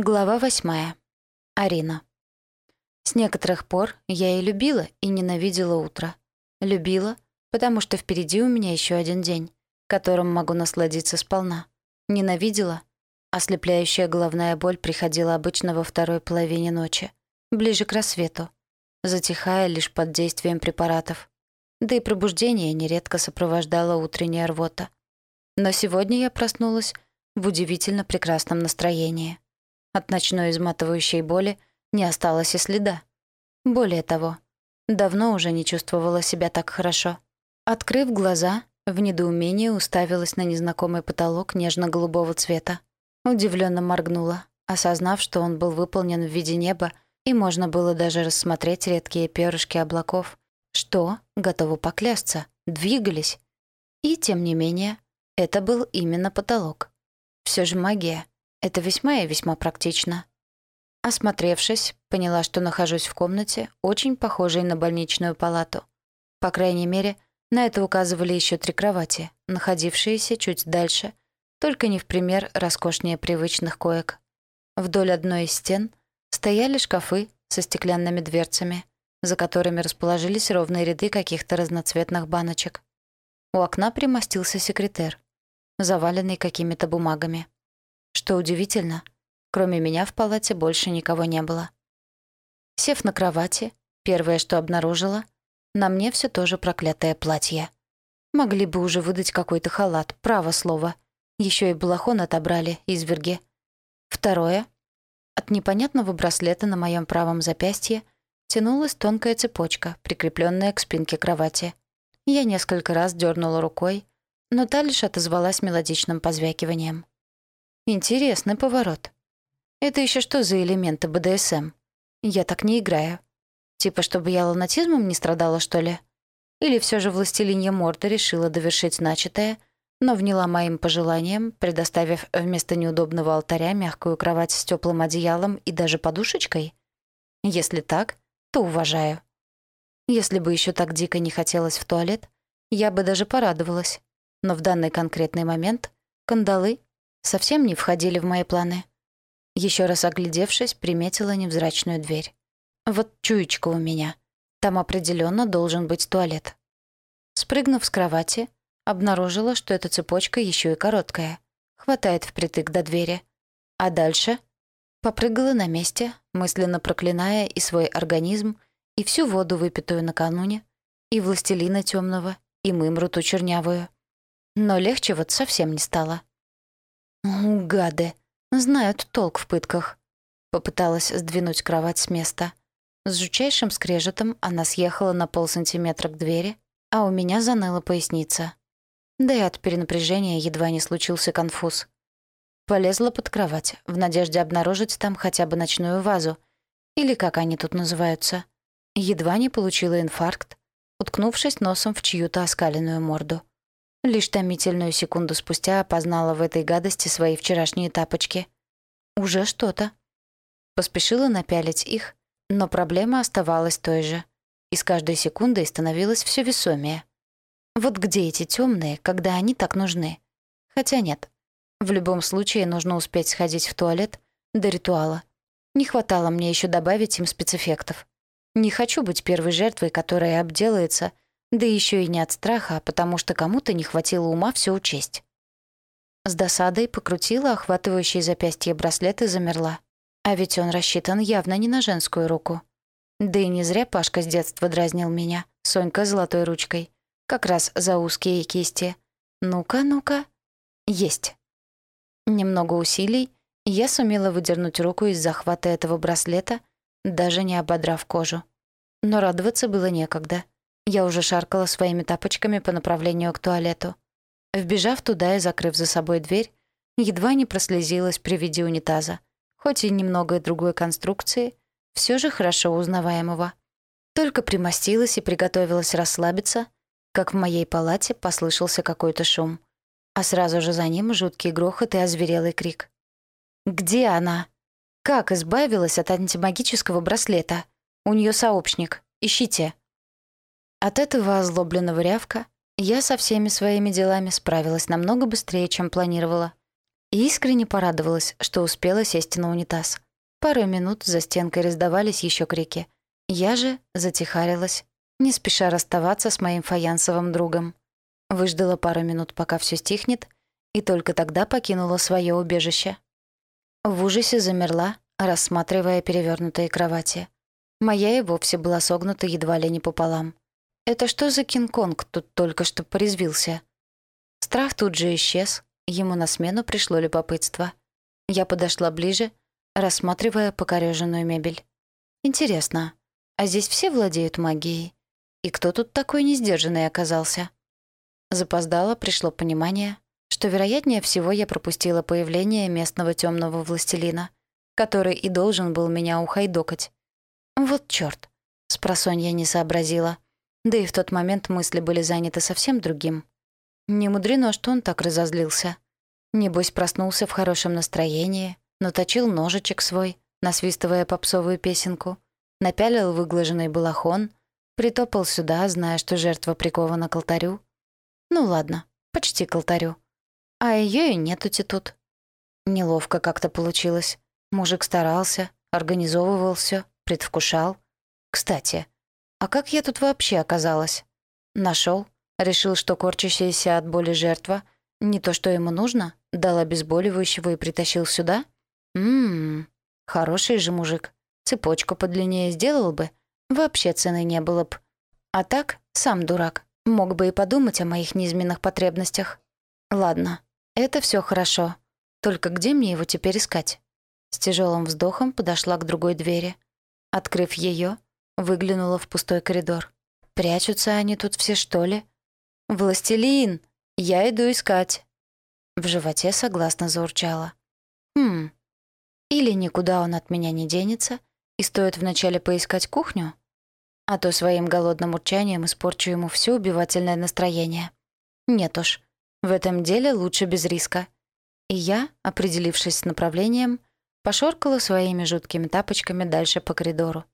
Глава восьмая. Арина. С некоторых пор я и любила, и ненавидела утро. Любила, потому что впереди у меня еще один день, которым могу насладиться сполна. Ненавидела. Ослепляющая головная боль приходила обычно во второй половине ночи, ближе к рассвету, затихая лишь под действием препаратов. Да и пробуждение нередко сопровождало утренняя рвота. Но сегодня я проснулась в удивительно прекрасном настроении. От ночной изматывающей боли не осталось и следа. Более того, давно уже не чувствовала себя так хорошо. Открыв глаза, в недоумении уставилась на незнакомый потолок нежно-голубого цвета. Удивленно моргнула, осознав, что он был выполнен в виде неба, и можно было даже рассмотреть редкие перышки облаков, что, готовы поклясться, двигались. И, тем не менее, это был именно потолок. Все же магия — это весьма и весьма практично. Осмотревшись, поняла, что нахожусь в комнате, очень похожей на больничную палату. По крайней мере, на это указывали еще три кровати, находившиеся чуть дальше, только не в пример роскошнее привычных коек. Вдоль одной из стен стояли шкафы со стеклянными дверцами, за которыми расположились ровные ряды каких-то разноцветных баночек. У окна примостился секретер, заваленный какими-то бумагами. Что удивительно, кроме меня в палате больше никого не было. Сев на кровати, первое, что обнаружила, на мне все тоже проклятое платье. Могли бы уже выдать какой-то халат, право слово. Еще и балахон отобрали, изверги. Второе. От непонятного браслета на моем правом запястье тянулась тонкая цепочка, прикрепленная к спинке кровати. Я несколько раз дернула рукой, но та лишь отозвалась мелодичным позвякиванием. Интересный поворот. Это еще что за элементы БДСМ? Я так не играю. Типа, чтобы я лунатизмом не страдала, что ли? Или все же властелинья Морда решила довершить начатое, но вняла моим пожеланиям, предоставив вместо неудобного алтаря мягкую кровать с теплым одеялом и даже подушечкой? Если так, то уважаю. Если бы еще так дико не хотелось в туалет, я бы даже порадовалась. Но в данный конкретный момент кандалы совсем не входили в мои планы. Еще раз оглядевшись, приметила невзрачную дверь. Вот чуечка у меня. Там определенно должен быть туалет. Спрыгнув с кровати, обнаружила, что эта цепочка еще и короткая. Хватает впритык до двери. А дальше попрыгала на месте, мысленно проклиная и свой организм, и всю воду, выпитую накануне, и властелина темного, и мымру ту чернявую. Но легче вот совсем не стало. «Гады! Знают толк в пытках!» Попыталась сдвинуть кровать с места. С жучайшим скрежетом она съехала на полсантиметра к двери, а у меня заныла поясница. Да и от перенапряжения едва не случился конфуз. Полезла под кровать, в надежде обнаружить там хотя бы ночную вазу, или как они тут называются. Едва не получила инфаркт, уткнувшись носом в чью-то оскаленную морду. Лишь томительную секунду спустя опознала в этой гадости свои вчерашние тапочки. Уже что-то. Поспешила напялить их, но проблема оставалась той же. И с каждой секундой становилось все весомее. Вот где эти темные, когда они так нужны? Хотя нет. В любом случае нужно успеть сходить в туалет до ритуала. Не хватало мне еще добавить им спецэффектов. Не хочу быть первой жертвой, которая обделается — да еще и не от страха, а потому что кому-то не хватило ума все учесть. С досадой покрутила охватывающий запястье браслет и замерла. А ведь он рассчитан явно не на женскую руку. Да и не зря Пашка с детства дразнил меня, Сонька золотой ручкой. Как раз за узкие кисти. Ну-ка, ну-ка. Есть. Немного усилий, я сумела выдернуть руку из захвата этого браслета, даже не ободрав кожу. Но радоваться было некогда. Я уже шаркала своими тапочками по направлению к туалету. Вбежав туда и закрыв за собой дверь, едва не прослезилась при виде унитаза. Хоть и немного другой конструкции, все же хорошо узнаваемого. Только примостилась и приготовилась расслабиться, как в моей палате послышался какой-то шум. А сразу же за ним жуткий грохот и озверелый крик. «Где она? Как избавилась от антимагического браслета? У нее сообщник. Ищите!» От этого озлобленного рявка я со всеми своими делами справилась намного быстрее, чем планировала. и искренне порадовалась, что успела сесть на унитаз. Пару минут за стенкой раздавались еще крики. Я же затихарилась, не спеша расставаться с моим фаянсовым другом. Выждала пару минут, пока все стихнет, и только тогда покинула свое убежище. В ужасе замерла, рассматривая перевернутые кровати. Моя и вовсе была согнута едва ли не пополам. Это что за Кинг-Конг тут только что порезвился? Страх тут же исчез, ему на смену пришло любопытство. Я подошла ближе, рассматривая покорёженную мебель. Интересно, а здесь все владеют магией? И кто тут такой несдержанный оказался? Запоздало пришло понимание, что, вероятнее всего, я пропустила появление местного темного властелина, который и должен был меня ухайдокать. Вот чёрт, спросонья не сообразила. Да и в тот момент мысли были заняты совсем другим. Не мудрено, что он так разозлился. Небось, проснулся в хорошем настроении, наточил ножичек свой, насвистывая попсовую песенку, напялил выглаженный балахон, притопал сюда, зная, что жертва прикована к алтарю, ну ладно, почти к алтарю. А ее и нетути тут. Неловко как-то получилось. Мужик старался, организовывал все, предвкушал. Кстати, а как я тут вообще оказалась? Нашел, решил, что корчащаяся от боли жертва не то, что ему нужно, дал обезболивающего и притащил сюда? Ммм, хороший же мужик. Цепочку подлиннее сделал бы, вообще цены не было б. А так, сам дурак. Мог бы и подумать о моих неизменных потребностях. Ладно, это все хорошо. Только где мне его теперь искать? С тяжелым вздохом подошла к другой двери. Открыв ее, выглянула в пустой коридор. Прячутся они тут все, что ли? «Властелин! Я иду искать!» В животе согласно заурчала. «Хм, или никуда он от меня не денется, и стоит вначале поискать кухню, а то своим голодным урчанием испорчу ему все убивательное настроение. Нет уж, в этом деле лучше без риска. И я, определившись с направлением, пошоркала своими жуткими тапочками дальше по коридору.